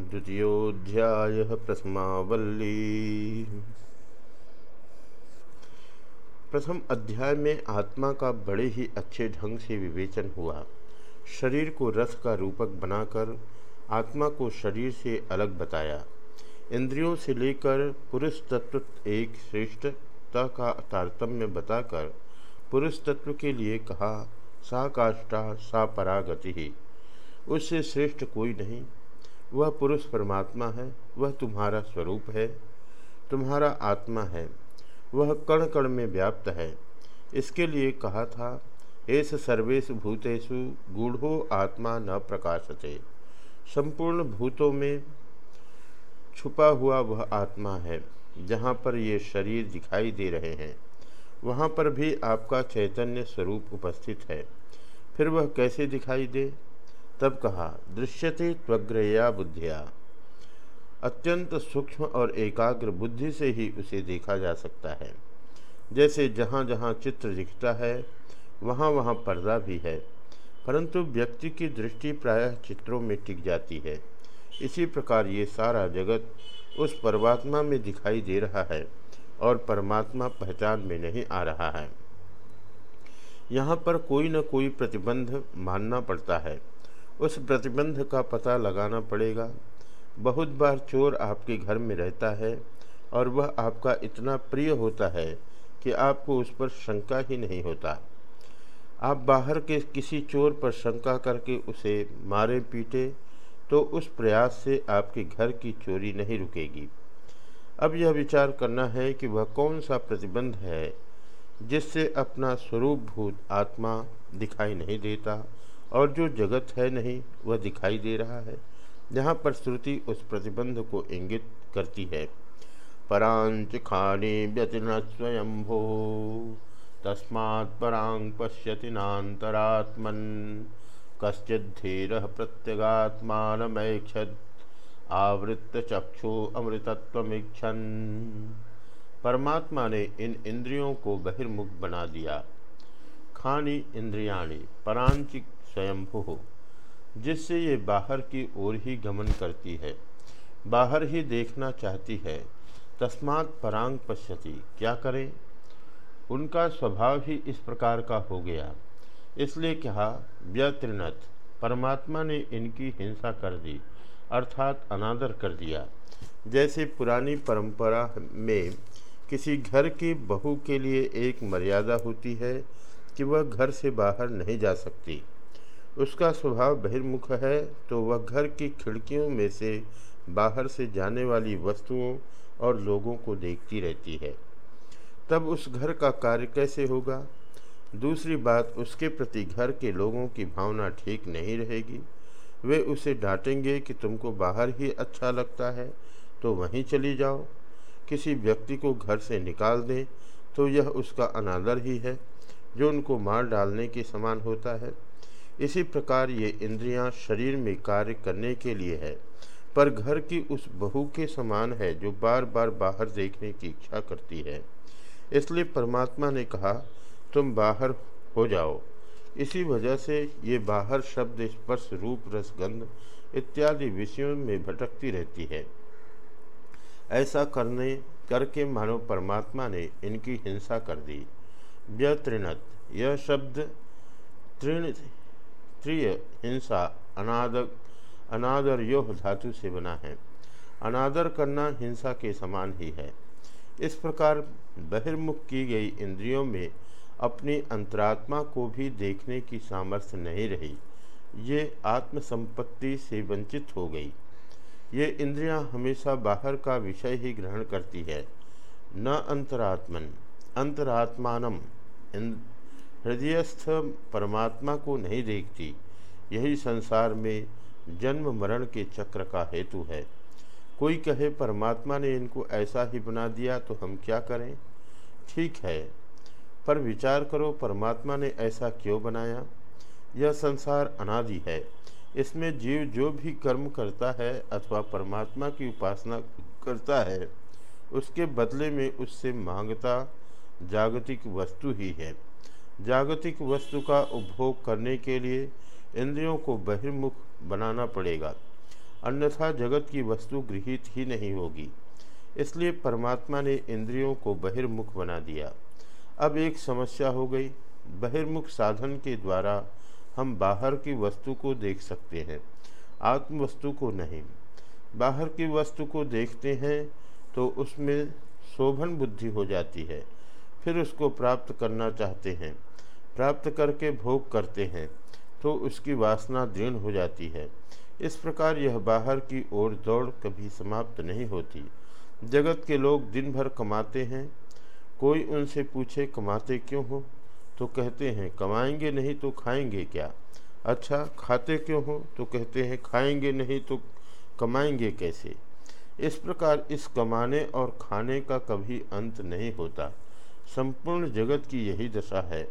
द्वितीयोध्याय प्रथमावल्ली। प्रथम अध्याय में आत्मा का बड़े ही अच्छे ढंग से विवेचन हुआ। शरीर को रथ का रूपक बनाकर आत्मा को शरीर से अलग बताया। इंद्रियों से लेकर पुरुष तत्व एक श्रेष्ठता का तारतम्य बताकर पुरुष तत्व के लिए कहा, सा काष्ठा, सा परागति। ही उससे श्रेष्ठ कोई नहीं। वह पुरुष परमात्मा है, वह तुम्हारा स्वरूप है, तुम्हारा आत्मा है, वह कण कण में व्याप्त है। इसके लिए कहा था, एस सर्वेश भूतेषु गूढ़ो आत्मा न प्रकाशते। संपूर्ण भूतों में छुपा हुआ वह आत्मा है, जहाँ पर ये शरीर दिखाई दे रहे हैं। वहाँ पर भी आपका चैतन्य स्वरूप उपस्थित है। फिर वह कैसे दिखाई दे? तब कहा, दृश्यते त्वग्रया बुद्धिया। अत्यंत सूक्ष्म और एकाग्र बुद्धि से ही उसे देखा जा सकता है। जैसे जहाँ जहाँ चित्र दिखता है वहाँ वहाँ पर्दा भी है, परंतु व्यक्ति की दृष्टि प्रायः चित्रों में टिक जाती है। इसी प्रकार ये सारा जगत उस परमात्मा में दिखाई दे रहा है और परमात्मा पहचान में नहीं आ रहा है। यहाँ पर कोई न कोई प्रतिबंध मानना पड़ता है। उस प्रतिबंध का पता लगाना पड़ेगा। बहुत बार चोर आपके घर में रहता है और वह आपका इतना प्रिय होता है कि आपको उस पर शंका ही नहीं होता। आप बाहर के किसी चोर पर शंका करके उसे मारे पीटे तो उस प्रयास से आपके घर की चोरी नहीं रुकेगी। अब यह विचार करना है कि वह कौन सा प्रतिबंध है, जिससे अपना स्वरूप भूत आत्मा दिखाई नहीं देता और जो जगत है नहीं, वह दिखाई दे रहा है। जहाँ पर श्रुति उस प्रतिबंध को इंगित करती है। परांच खाने व्यतिन स्वयंभो तस्मात् परांग पश्यति नातरात्मन कश्चिधीर प्रत्यगात्मानमैक्षद आवृत्त चक्षु अमृतत्वमीक्षन परमात्मा ने इन इंद्रियों को बहिर्मुख बना दिया। खानी इंद्रियाणी, परांचिक स्वयंभू, जिससे ये बाहर की ओर ही गमन करती है। बाहर ही देखना चाहती है, तस्मात् परांग पश्यति, क्या करें? उनका स्वभाव ही इस प्रकार का हो गया। इसलिए कहा व्यतृणत परमात्मा ने इनकी हिंसा कर दी, अर्थात अनादर कर दिया। जैसे पुरानी परंपरा में किसी घर की बहू के लिए एक मर्यादा होती है कि वह घर से बाहर नहीं जा सकती। उसका स्वभाव बहिर्मुख है तो वह घर की खिड़कियों में से बाहर से जाने वाली वस्तुओं और लोगों को देखती रहती है। तब उस घर का कार्य कैसे होगा? दूसरी बात, उसके प्रति घर के लोगों की भावना ठीक नहीं रहेगी। वे उसे डांटेंगे कि तुमको बाहर ही अच्छा लगता है तो वहीं चली जाओ। किसी व्यक्ति को घर से निकाल दें तो यह उसका अनादर ही है, जो उनको मार डालने के समान होता है। इसी प्रकार ये इंद्रियाँ शरीर में कार्य करने के लिए है, पर घर की उस बहू के समान है जो बार बार बाहर देखने की इच्छा करती है। इसलिए परमात्मा ने कहा, तुम बाहर हो जाओ। इसी वजह से ये बाहर शब्द, स्पर्श, रूप, रसगंध इत्यादि विषयों में भटकती रहती है। ऐसा करने, करके मानव परमात्मा ने इनकी हिंसा कर दी। व्यतृणत यह शब्द तृण त्रिय हिंसा अनादर अनादर योह धातु से बना है। अनादर करना हिंसा के समान ही है। इस प्रकार बहिर्मुख की गई इंद्रियों में अपनी अंतरात्मा को भी देखने की सामर्थ्य नहीं रही। ये आत्मसंपत्ति से वंचित हो गई। ये इंद्रियाँ हमेशा बाहर का विषय ही ग्रहण करती है। न अंतरात्मन, अंतरात्मानम हृदयस्थ परमात्मा को नहीं देखती, यही संसार में जन्म मरण के चक्र का हेतु है। कोई कहे, परमात्मा ने इनको ऐसा ही बना दिया तो हम क्या करें? ठीक है, पर विचार करो, परमात्मा ने ऐसा क्यों बनाया? यह संसार अनादि है। इसमें जीव जो भी कर्म करता है अथवा परमात्मा की उपासना करता है, उसके बदले में उससे माँगता जागतिक वस्तु ही है। जागतिक वस्तु का उपभोग करने के लिए इंद्रियों को बहिर्मुख बनाना पड़ेगा। अन्यथा जगत की वस्तु गृहित ही नहीं होगी। इसलिए परमात्मा ने इंद्रियों को बहिर्मुख बना दिया। अब एक समस्या हो गई। बहिर्मुख साधन के द्वारा हम बाहर की वस्तु को देख सकते हैं, आत्म वस्तु को नहीं। बाहर की वस्तु को देखते हैं तो उसमें शोभन बुद्धि हो जाती है। फिर उसको प्राप्त करना चाहते हैं। प्राप्त करके भोग करते हैं तो उसकी वासना दृढ़ हो जाती है। इस प्रकार यह बाहर की ओर दौड़ कभी समाप्त नहीं होती। जगत के लोग दिन भर कमाते हैं। कोई उनसे पूछे, कमाते क्यों हो? तो कहते हैं, कमाएँगे नहीं तो खाएँगे क्या? अच्छा खाते क्यों हो? तो कहते हैं, खाएँगे नहीं तो कमाएँगे कैसे? इस प्रकार इस कमाने और खाने का कभी अंत नहीं होता। संपूर्ण जगत की यही दशा है।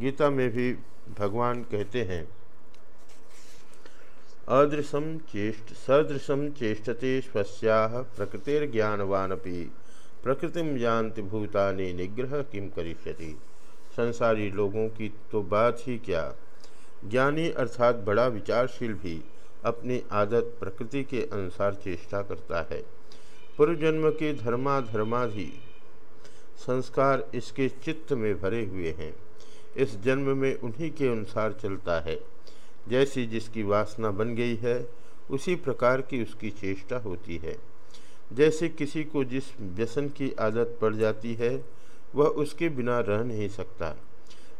गीता में भी भगवान कहते हैं अदृशम चेष्ट सदृशम चेष्टते स्वस्या प्रकृतिर्ज्ञानवानपि। प्रकृतिम जानति भूतानि निग्रह किम करिष्यति। संसारी लोगों की तो बात ही क्या। ज्ञानी अर्थात बड़ा विचारशील भी अपनी आदत प्रकृति के अनुसार चेष्टा करता है। पूर्वजन्म के धर्माधर्माधि संस्कार इसके चित्त में भरे हुए हैं। इस जन्म में उन्हीं के अनुसार चलता है। जैसी जिसकी वासना बन गई है, उसी प्रकार की उसकी चेष्टा होती है। जैसे किसी को जिस व्यसन की आदत पड़ जाती है, वह उसके बिना रह नहीं सकता।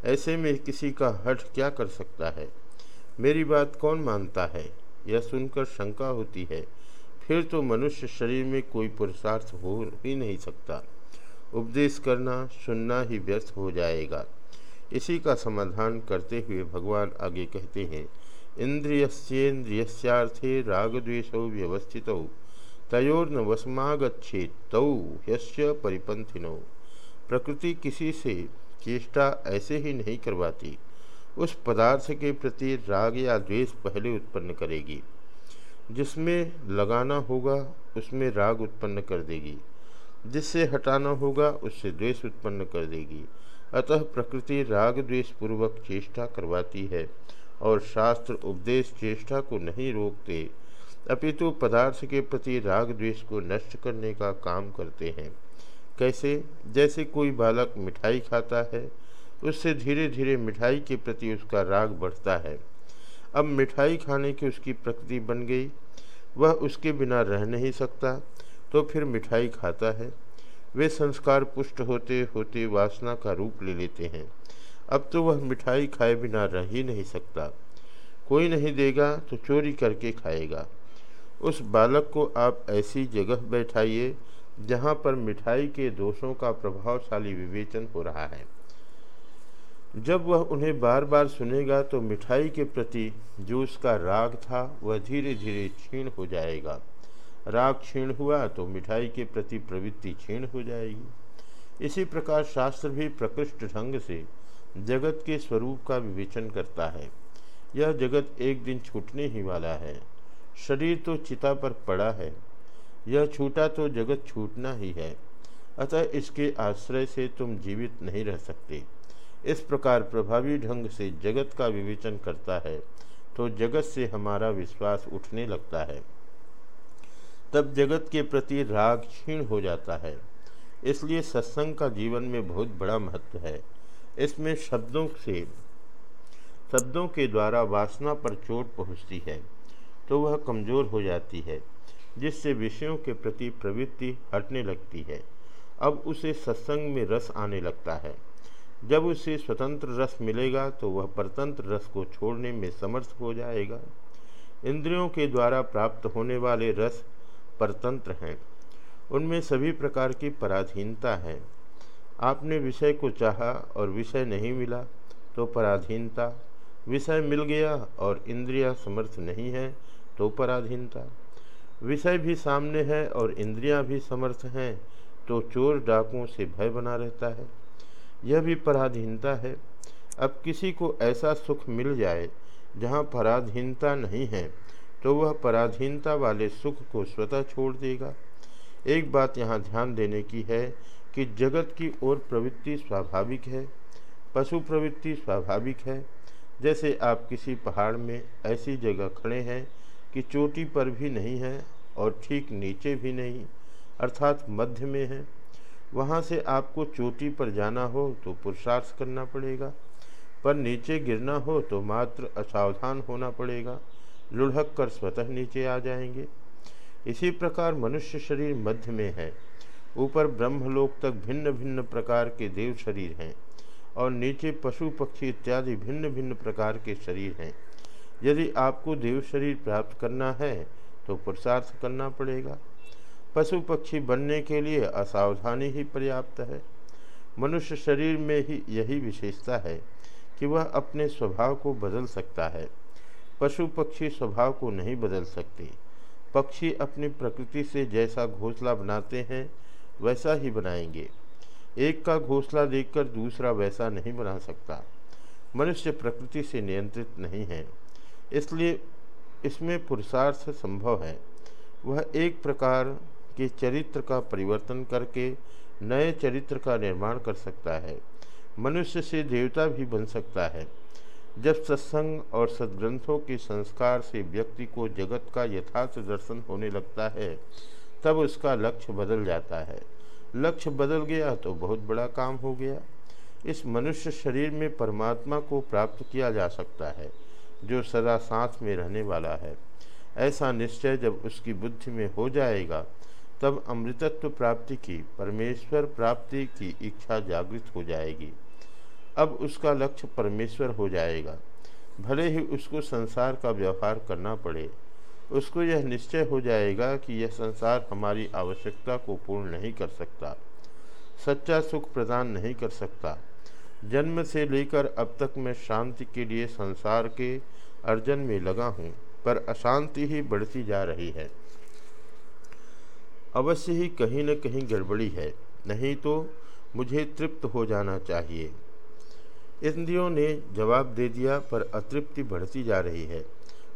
ऐसे में किसी का हट क्या कर सकता है? मेरी बात कौन मानता है? यह सुनकर शंका होती है। फिर तो मनुष्य शरीर में कोई पुरुषार्थ हो ही नहीं सकता। उपदेश करना, सुनना ही व्यर्थ हो जाएगा। इसी का समाधान करते हुए भगवान आगे कहते हैं, इंद्रियस्येन्द्रियस्यार्थे रागद्वेषौ व्यवस्थित, तयोर्न वसमागछेत तौ यश्य परिपंथिनो प्रकृति किसी से चेष्टा ऐसे ही नहीं करवाती। उस पदार्थ के प्रति राग या द्वेष पहले उत्पन्न करेगी। जिसमें लगाना होगा, उसमें राग उत्पन्न कर देगी। जिससे हटाना होगा, उससे द्वेष उत्पन्न कर देगी। अतः प्रकृति राग द्वेष पूर्वक चेष्टा करवाती है और शास्त्र उपदेश चेष्टा को नहीं रोकते। अपितु पदार्थ के प्रति राग द्वेष को नष्ट करने का काम करते हैं। कैसे? जैसे कोई बालक मिठाई खाता है, उससे धीरे धीरे मिठाई के प्रति उसका राग बढ़ता है। अब मिठाई खाने की उसकी प्रकृति बन गई। वह उसके बिना रह नहीं सकता। तो फिर मिठाई खाता है। वे संस्कार पुष्ट होते होते वासना का रूप ले लेते हैं। अब तो वह मिठाई खाए बिना रह ही नहीं सकता। कोई नहीं देगा तो चोरी करके खाएगा। उस बालक को आप ऐसी जगह बैठाइए, जहाँ पर मिठाई के दोषों का प्रभावशाली विवेचन हो रहा है। जब वह उन्हें बार बार सुनेगा तो मिठाई के प्रति जो उसका राग था, वह धीरे धीरे क्षीण हो जाएगा। राग क्षीण हुआ तो मिठाई के प्रति प्रवृत्ति क्षीण हो जाएगी। इसी प्रकार शास्त्र भी प्रकृष्ट ढंग से जगत के स्वरूप का विवेचन करता है। यह जगत एक दिन छूटने ही वाला है। शरीर तो चिता पर पड़ा है। यह छूटा तो जगत छूटना ही है। अतः इसके आश्रय से तुम जीवित नहीं रह सकते। इस प्रकार प्रभावी ढंग से जगत का विवेचन करता है तो जगत से हमारा विश्वास उठने लगता है। तब जगत के प्रति राग क्षीण हो जाता है। इसलिए सत्संग का जीवन में बहुत बड़ा महत्व है। इसमें शब्दों से, शब्दों के द्वारा वासना पर चोट पहुँचती है तो वह कमज़ोर हो जाती है, जिससे विषयों के प्रति प्रवृत्ति हटने लगती है। अब उसे सत्संग में रस आने लगता है। जब उसे स्वतंत्र रस मिलेगा तो वह परतंत्र रस को छोड़ने में समर्थ हो जाएगा। इंद्रियों के द्वारा प्राप्त होने वाले रस परतंत्र हैं। उनमें सभी प्रकार की पराधीनता है। आपने विषय को चाहा और विषय नहीं मिला तो पराधीनता। विषय मिल गया और इंद्रिया समर्थ नहीं है तो पराधीनता। विषय भी सामने है और इंद्रियाँ भी समर्थ हैं तो चोर डाकुओं से भय बना रहता है। यह भी पराधीनता है। अब किसी को ऐसा सुख मिल जाए, जहाँ पराधीनता नहीं है तो वह पराधीनता वाले सुख को स्वतः छोड़ देगा। एक बात यहाँ ध्यान देने की है कि जगत की ओर प्रवृत्ति स्वाभाविक है, पशु प्रवृत्ति स्वाभाविक है। जैसे आप किसी पहाड़ में ऐसी जगह खड़े हैं कि चोटी पर भी नहीं है और ठीक नीचे भी नहीं, अर्थात मध्य में है, वहाँ से आपको चोटी पर जाना हो तो पुरुषार्थ करना पड़ेगा, पर नीचे गिरना हो तो मात्र असावधान होना पड़ेगा। लुढ़क कर स्वतः नीचे आ जाएँगे। इसी प्रकार मनुष्य शरीर मध्य में है। ऊपर ब्रह्मलोक तक भिन्न भिन्न प्रकार के देव शरीर हैं और नीचे पशु, पक्षी इत्यादि भिन्न भिन्न प्रकार के शरीर हैं। यदि आपको देव शरीर प्राप्त करना है तो पुरुषार्थ करना पड़ेगा। पशु, पक्षी बनने के लिए असावधानी ही पर्याप्त है। मनुष्य शरीर में ही यही विशेषता है कि वह अपने स्वभाव को बदल सकता है। पशु पक्षी स्वभाव को नहीं बदल सकते। पक्षी अपनी प्रकृति से जैसा घोंसला बनाते हैं, वैसा ही बनाएँगे। एक का घोंसला देखकर दूसरा वैसा नहीं बना सकता। मनुष्य प्रकृति से नियंत्रित नहीं है, इसलिए इसमें पुरुषार्थ संभव है। वह एक प्रकार के चरित्र का परिवर्तन करके नए चरित्र का निर्माण कर सकता है। मनुष्य से देवता भी बन सकता है। जब सत्संग और सदग्रंथों के संस्कार से व्यक्ति को जगत का यथार्थ दर्शन होने लगता है, तब उसका लक्ष्य बदल जाता है। लक्ष्य बदल गया तो बहुत बड़ा काम हो गया। इस मनुष्य शरीर में परमात्मा को प्राप्त किया जा सकता है, जो सदा साथ में रहने वाला है। ऐसा निश्चय जब उसकी बुद्धि में हो जाएगा, तब अमृतत्व प्राप्ति की, परमेश्वर प्राप्ति की इच्छा जागृत हो जाएगी। अब उसका लक्ष्य परमेश्वर हो जाएगा। भले ही उसको संसार का व्यवहार करना पड़े, उसको यह निश्चय हो जाएगा कि यह संसार हमारी आवश्यकता को पूर्ण नहीं कर सकता, सच्चा सुख प्रदान नहीं कर सकता। जन्म से लेकर अब तक मैं शांति के लिए संसार के अर्जन में लगा हूँ, पर अशांति ही बढ़ती जा रही है। अवश्य ही कहीं न कहीं गड़बड़ी है, नहीं तो मुझे तृप्त हो जाना चाहिए। इंद्रियों ने जवाब दे दिया, पर अतृप्ति बढ़ती जा रही है।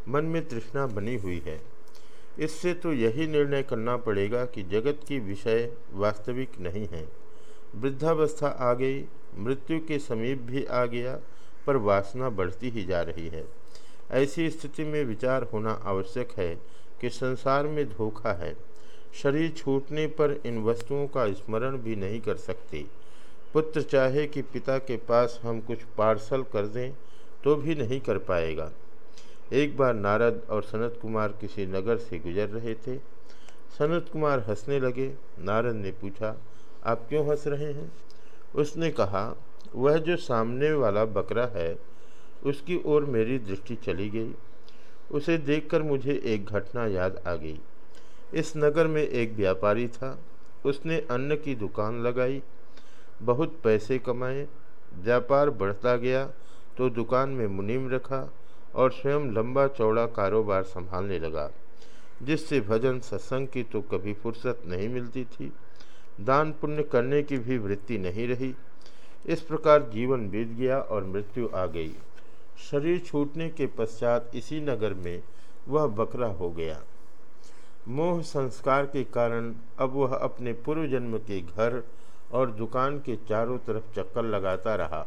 मन में तृष्णा बनी हुई है। इससे तो यही निर्णय करना पड़ेगा कि जगत की विषय वास्तविक नहीं है। वृद्धावस्था आ गई, मृत्यु के समीप भी आ गया, पर वासना बढ़ती ही जा रही है। ऐसी स्थिति में विचार होना आवश्यक है कि संसार में धोखा है। शरीर छूटने पर इन वस्तुओं का स्मरण भी नहीं कर सकते। पुत्र चाहे कि पिता के पास हम कुछ पार्सल कर दें तो भी नहीं कर पाएगा। एक बार नारद और सनत कुमार किसी नगर से गुजर रहे थे। सनत कुमार हंसने लगे। नारद ने पूछा, आप क्यों हंस रहे हैं? उसने कहा, वह जो सामने वाला बकरा है, उसकी ओर मेरी दृष्टि चली गई। उसे देखकर मुझे एक घटना याद आ गई। इस नगर में एक व्यापारी था। उसने अन्न की दुकान लगाई। बहुत पैसे कमाए, व्यापार बढ़ता गया तो दुकान में मुनीम रखा और स्वयं लंबा चौड़ा कारोबार संभालने लगा, जिससे भजन सत्संग की तो कभी फुर्सत नहीं मिलती थी। दान पुण्य करने की भी वृत्ति नहीं रही। इस प्रकार जीवन बीत गया और मृत्यु आ गई। शरीर छूटने के पश्चात इसी नगर में वह बकरा हो गया। मोह संस्कार के कारण अब वह अपने पूर्व जन्म के घर और दुकान के चारों तरफ़ चक्कर लगाता रहा।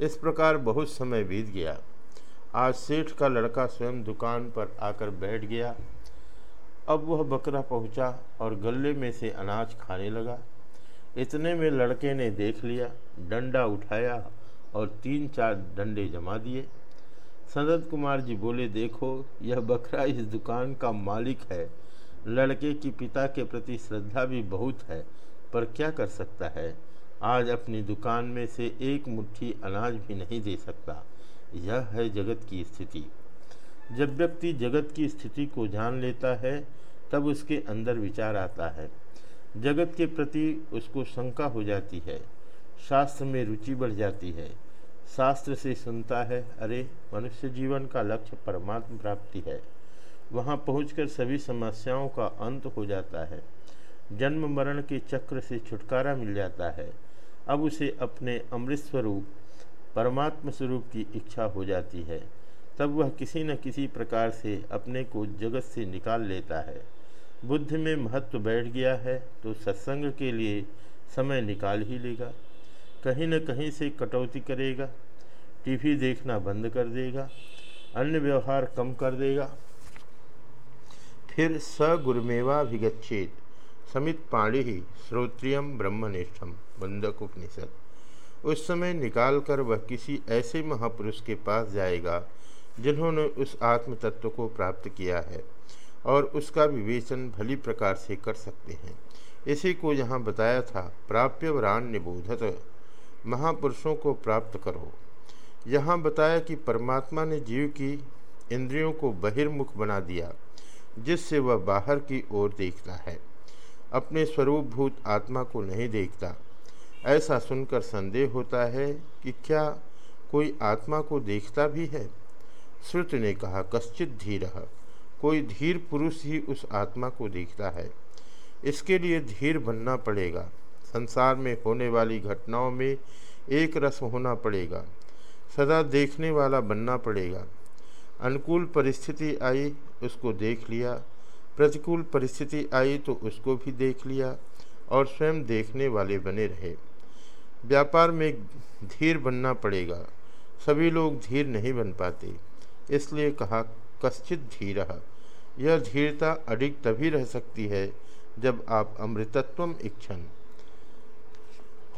इस प्रकार बहुत समय बीत गया। आज सेठ का लड़का स्वयं दुकान पर आकर बैठ गया। अब वह बकरा पहुँचा और गले में से अनाज खाने लगा। इतने में लड़के ने देख लिया, डंडा उठाया और तीन चार डंडे जमा दिए। सनत कुमार जी बोले, देखो, यह बकरा इस दुकान का मालिक है। लड़के की पिता के प्रति श्रद्धा भी बहुत है। पर क्या कर सकता है? आज अपनी दुकान में से एक मुट्ठी अनाज भी नहीं दे सकता। यह है जगत की स्थिति। जब व्यक्ति जगत की स्थिति को जान लेता है, तब उसके अंदर विचार आता है। जगत के प्रति उसको शंका हो जाती है। शास्त्र में रुचि बढ़ जाती है। शास्त्र से सुनता है, अरे, मनुष्य जीवन का लक्ष्य परमात्म प्राप्ति है। वहाँ पहुंचकर सभी समस्याओं का अंत हो जाता है। जन्म मरण के चक्र से छुटकारा मिल जाता है। अब उसे अपने अमृत स्वरूप, परमात्म स्वरूप की इच्छा हो जाती है। तब वह किसी न किसी प्रकार से अपने को जगत से निकाल लेता है। बुद्धि में महत्व बैठ गया है तो सत्संग के लिए समय निकाल ही लेगा। कहीं न कहीं से कटौती करेगा, टीवी देखना बंद कर देगा, अन्य व्यवहार कम कर देगा। फिर स गुरुमेवाभिगछेद समित पाणी ही श्रोत्रियम ब्रह्मनिष्ठम बंदक उपनिषद। उस समय निकाल कर वह किसी ऐसे महापुरुष के पास जाएगा, जिन्होंने उस आत्म तत्व को प्राप्त किया है और उसका विवेचन भली प्रकार से कर सकते हैं। इसी को यहाँ बताया था प्राप्य वरान निबोधत महापुरुषों को प्राप्त करो। यहाँ बताया कि परमात्मा ने जीव की इंद्रियों को बहिर्मुख बना दिया, जिससे वह बाहर की ओर देखता है। अपने स्वरूपभूत आत्मा को नहीं देखता। ऐसा सुनकर संदेह होता है कि क्या कोई आत्मा को देखता भी है? श्रुत ने कहा, कश्चित धीर कोई धीर पुरुष ही उस आत्मा को देखता है। इसके लिए धीर बनना पड़ेगा। संसार में होने वाली घटनाओं में एक रस होना पड़ेगा। सदा देखने वाला बनना पड़ेगा। अनुकूल परिस्थिति आई, उसको देख लिया प्रतिकूल परिस्थिति आई तो उसको भी देख लिया और स्वयं देखने वाले बने रहे। व्यापार में धीर बनना पड़ेगा। सभी लोग धीर नहीं बन पाते। इसलिए कहा, कश्चित धीर, यह धीरता अधिक तभी रह सकती है जब आप अमृतत्व इच्छन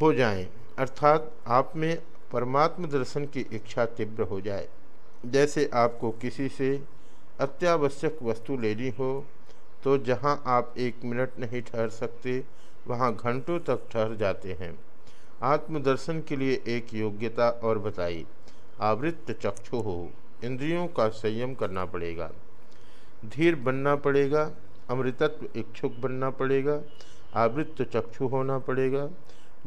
हो जाएँ, अर्थात आप में परमात्म दर्शन की इच्छा तीव्र हो जाए। जैसे आपको किसी से अत्यावश्यक वस्तु लेनी हो तो जहाँ आप एक मिनट नहीं ठहर सकते, वहाँ घंटों तक ठहर जाते हैं। आत्मदर्शन के लिए एक योग्यता और बताई। आवृत्त चक्षु हो, इंद्रियों का संयम करना पड़ेगा। धीर बनना पड़ेगा, अमृतत्व इच्छुक बनना पड़ेगा, आवृत्त चक्षु होना पड़ेगा,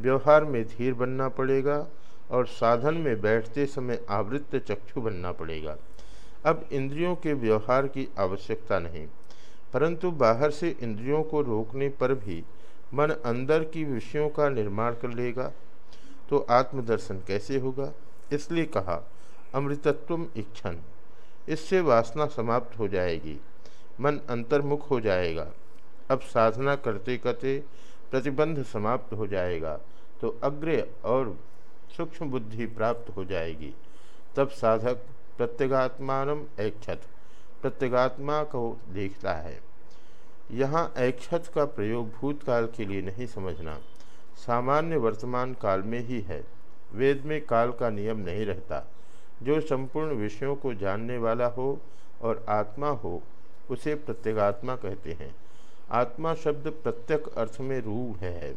व्यवहार में धीर बनना पड़ेगा और साधन में बैठते समय आवृत्त चक्षु बनना पड़ेगा। अब इंद्रियों के व्यवहार की आवश्यकता नहीं। परंतु बाहर से इंद्रियों को रोकने पर भी मन अंदर की विषयों का निर्माण कर लेगा तो आत्मदर्शन कैसे होगा? इसलिए कहा अमृतत्व इच्छन। इससे वासना समाप्त हो जाएगी, मन अंतर्मुख हो जाएगा। अब साधना करते करते प्रतिबंध समाप्त हो जाएगा तो अग्र और सूक्ष्म बुद्धि प्राप्त हो जाएगी। तब साधक प्रत्यगात्मान ऐक्षत। प्रत्यगात्मा को देखता है। यहाँ ऐक्षत का प्रयोग भूतकाल के लिए नहीं समझना। सामान्य वर्तमान काल में ही है। वेद में काल का नियम नहीं रहता। जो संपूर्ण विषयों को जानने वाला हो और आत्मा हो, उसे प्रत्यगात्मा कहते हैं। आत्मा शब्द प्रत्यक अर्थ में रूढ़ है।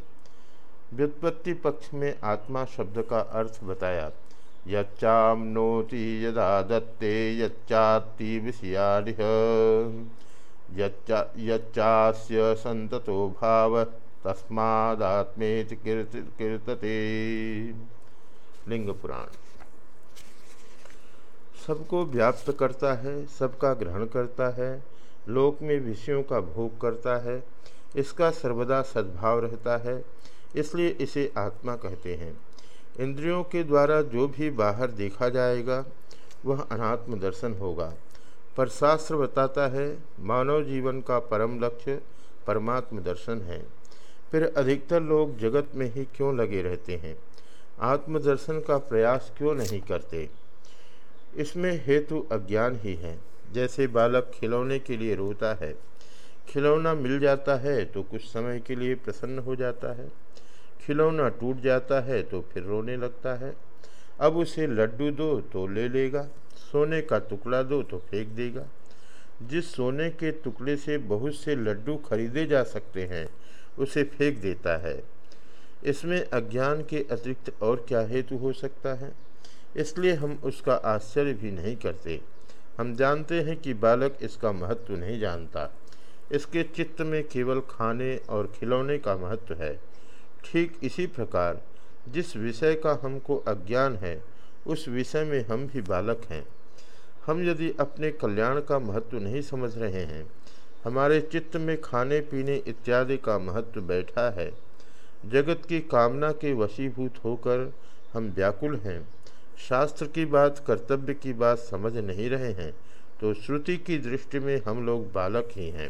व्युत्पत्ति पक्ष में आत्मा शब्द का अर्थ बताया। यच्चामनोति यदा दत्ते यच्चाति विषयानिह यच्चास्य संततो भाव तस्मात्मेत कीर्तते। लिंग पुराण सबको व्याप्त करता है, सबका ग्रहण करता है, लोक में विषयों का भोग करता है, इसका सर्वदा सद्भाव रहता है, इसलिए इसे आत्मा कहते हैं। इंद्रियों के द्वारा जो भी बाहर देखा जाएगा, वह अनात्म दर्शन होगा। पर शास्त्र बताता है, मानव जीवन का परम लक्ष्य परमात्म दर्शन है। फिर अधिकतर लोग जगत में ही क्यों लगे रहते हैं? आत्मदर्शन का प्रयास क्यों नहीं करते? इसमें हेतु अज्ञान ही है। जैसे बालक खिलौने के लिए रोता है। खिलौना मिल जाता है तो कुछ समय के लिए प्रसन्न हो जाता है। खिलौना टूट जाता है तो फिर रोने लगता है। अब उसे लड्डू दो तो ले लेगा, सोने का टुकड़ा दो तो फेंक देगा। जिस सोने के टुकड़े से बहुत से लड्डू खरीदे जा सकते हैं, उसे फेंक देता है। इसमें अज्ञान के अतिरिक्त और क्या हेतु हो सकता है? इसलिए हम उसका आश्चर्य भी नहीं करते। हम जानते हैं कि बालक इसका महत्व नहीं जानता। इसके चित्त में केवल खाने और खिलौने का महत्व है। ठीक इसी प्रकार, जिस विषय का हमको अज्ञान है, उस विषय में हम भी बालक हैं। हम यदि अपने कल्याण का महत्व नहीं समझ रहे हैं, हमारे चित्त में खाने, पीने इत्यादि का महत्व बैठा है। जगत की कामना के वशीभूत होकर हम व्याकुल हैं। शास्त्र की बात, कर्तव्य की बात समझ नहीं रहे हैं तो श्रुति की दृष्टि में हम लोग बालक ही हैं।